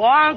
وقد